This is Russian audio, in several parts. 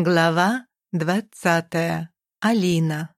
Глава двадцатая. Алина.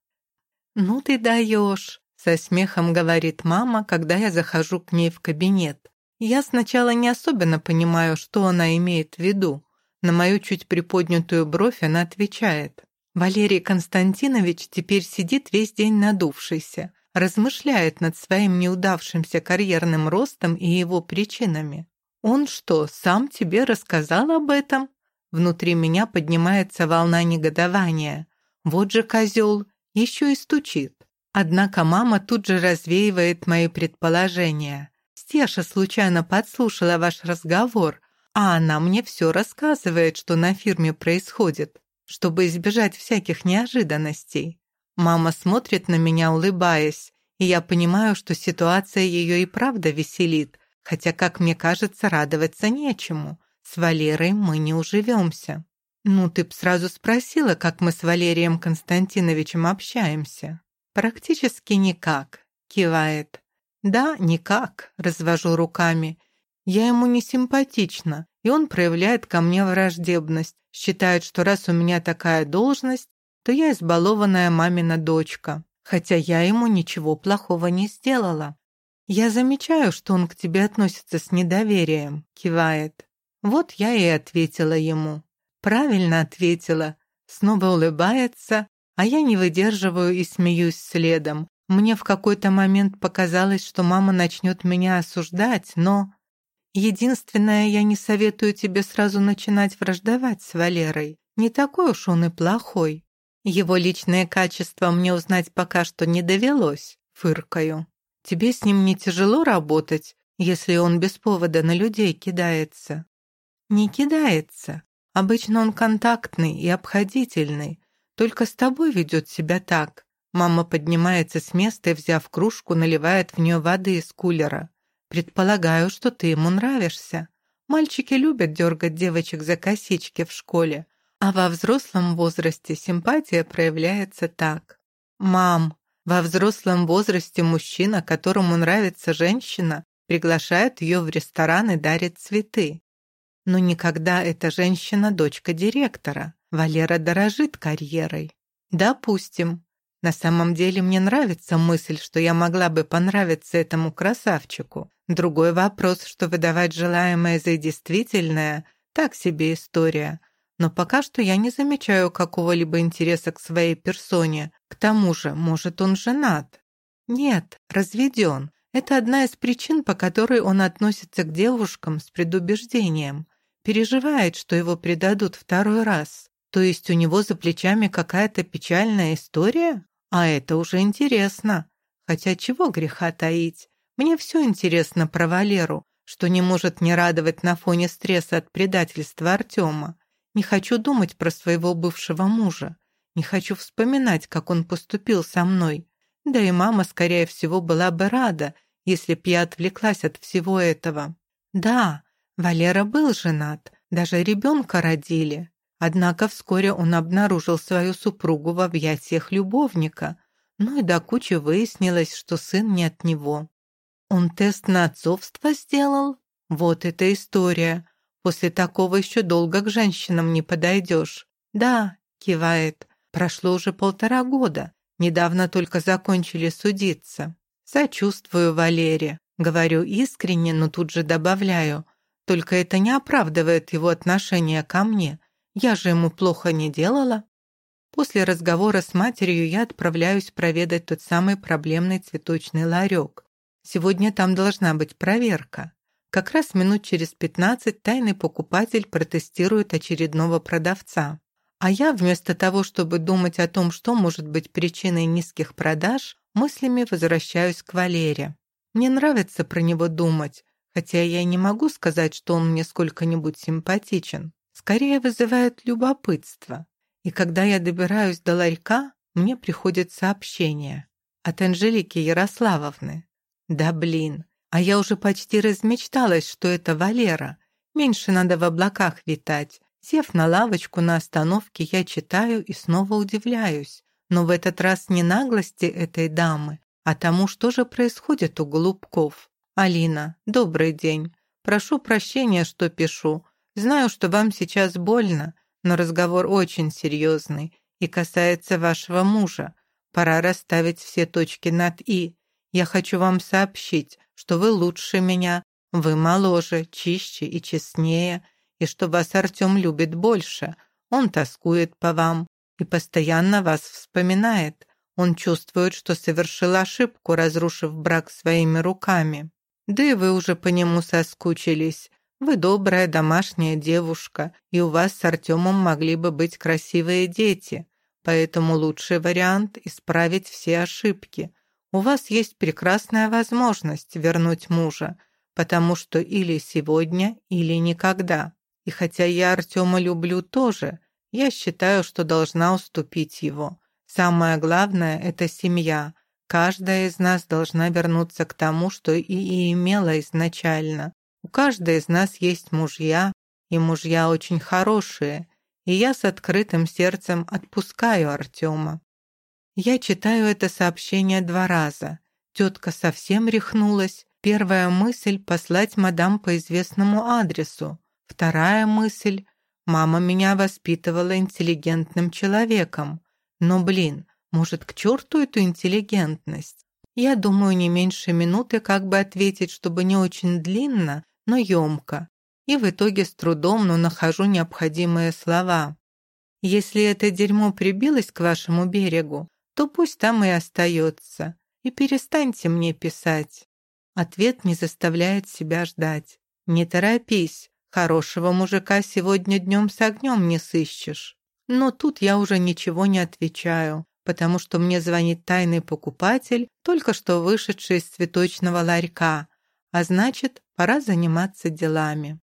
«Ну ты даешь!» — со смехом говорит мама, когда я захожу к ней в кабинет. Я сначала не особенно понимаю, что она имеет в виду. На мою чуть приподнятую бровь она отвечает. Валерий Константинович теперь сидит весь день надувшийся, размышляет над своим неудавшимся карьерным ростом и его причинами. «Он что, сам тебе рассказал об этом?» Внутри меня поднимается волна негодования. Вот же козел, еще и стучит. Однако мама тут же развеивает мои предположения. Стеша случайно подслушала ваш разговор, а она мне все рассказывает, что на фирме происходит, чтобы избежать всяких неожиданностей. Мама смотрит на меня, улыбаясь, и я понимаю, что ситуация ее и правда веселит, хотя, как мне кажется, радоваться нечему. С Валерой мы не уживемся. Ну, ты б сразу спросила, как мы с Валерием Константиновичем общаемся. Практически никак, кивает. Да, никак, развожу руками. Я ему не симпатична, и он проявляет ко мне враждебность, считает, что раз у меня такая должность, то я избалованная мамина дочка, хотя я ему ничего плохого не сделала. Я замечаю, что он к тебе относится с недоверием, кивает. Вот я и ответила ему. Правильно ответила. Снова улыбается, а я не выдерживаю и смеюсь следом. Мне в какой-то момент показалось, что мама начнет меня осуждать, но... Единственное, я не советую тебе сразу начинать враждовать с Валерой. Не такой уж он и плохой. Его личные качества мне узнать пока что не довелось, фыркаю. Тебе с ним не тяжело работать, если он без повода на людей кидается? Не кидается. Обычно он контактный и обходительный. Только с тобой ведет себя так. Мама поднимается с места и, взяв кружку, наливает в нее воды из кулера. Предполагаю, что ты ему нравишься. Мальчики любят дергать девочек за косички в школе, а во взрослом возрасте симпатия проявляется так. «Мам, во взрослом возрасте мужчина, которому нравится женщина, приглашает ее в ресторан и дарит цветы. Но никогда эта женщина дочка директора. Валера дорожит карьерой. Допустим. На самом деле мне нравится мысль, что я могла бы понравиться этому красавчику. Другой вопрос, что выдавать желаемое за действительное – так себе история. Но пока что я не замечаю какого-либо интереса к своей персоне. К тому же, может, он женат? Нет, разведен. Это одна из причин, по которой он относится к девушкам с предубеждением. Переживает, что его предадут второй раз. То есть у него за плечами какая-то печальная история? А это уже интересно. Хотя чего греха таить? Мне все интересно про Валеру, что не может не радовать на фоне стресса от предательства Артема. Не хочу думать про своего бывшего мужа. Не хочу вспоминать, как он поступил со мной. Да и мама, скорее всего, была бы рада, если б я отвлеклась от всего этого. Да, Валера был женат, даже ребенка родили. Однако вскоре он обнаружил свою супругу в объятиях любовника, ну и до кучи выяснилось, что сын не от него. Он тест на отцовство сделал? Вот эта история. После такого еще долго к женщинам не подойдешь. Да, кивает, прошло уже полтора года. Недавно только закончили судиться. Сочувствую Валере. Говорю искренне, но тут же добавляю. Только это не оправдывает его отношение ко мне. Я же ему плохо не делала. После разговора с матерью я отправляюсь проведать тот самый проблемный цветочный ларек. Сегодня там должна быть проверка. Как раз минут через пятнадцать тайный покупатель протестирует очередного продавца. А я вместо того, чтобы думать о том, что может быть причиной низких продаж, мыслями возвращаюсь к Валере. Мне нравится про него думать, хотя я не могу сказать, что он мне сколько-нибудь симпатичен. Скорее вызывает любопытство. И когда я добираюсь до ларька, мне приходит сообщение от Анжелики Ярославовны. Да блин, а я уже почти размечталась, что это Валера. Меньше надо в облаках витать. Сев на лавочку на остановке, я читаю и снова удивляюсь. Но в этот раз не наглости этой дамы, а тому, что же происходит у голубков. «Алина, добрый день. Прошу прощения, что пишу. Знаю, что вам сейчас больно. но разговор очень серьезный и касается вашего мужа. Пора расставить все точки над «и». Я хочу вам сообщить, что вы лучше меня, вы моложе, чище и честнее, и что вас Артем любит больше. Он тоскует по вам и постоянно вас вспоминает. Он чувствует, что совершил ошибку, разрушив брак своими руками. Да и вы уже по нему соскучились. Вы добрая домашняя девушка, и у вас с Артемом могли бы быть красивые дети. Поэтому лучший вариант – исправить все ошибки. У вас есть прекрасная возможность вернуть мужа, потому что или сегодня, или никогда. И хотя я Артема люблю тоже, я считаю, что должна уступить его. Самое главное – это семья. Каждая из нас должна вернуться к тому, что и имела изначально. У каждой из нас есть мужья, и мужья очень хорошие, и я с открытым сердцем отпускаю Артема. Я читаю это сообщение два раза. Тетка совсем рехнулась. Первая мысль – послать мадам по известному адресу. Вторая мысль – мама меня воспитывала интеллигентным человеком. Но, блин, может, к черту эту интеллигентность? Я думаю не меньше минуты, как бы ответить, чтобы не очень длинно, но емко. И в итоге с трудом, но нахожу необходимые слова. Если это дерьмо прибилось к вашему берегу, то пусть там и остается. И перестаньте мне писать. Ответ не заставляет себя ждать. Не торопись, хорошего мужика сегодня днем с огнем не сыщешь. Но тут я уже ничего не отвечаю, потому что мне звонит тайный покупатель, только что вышедший из цветочного ларька, а значит, пора заниматься делами.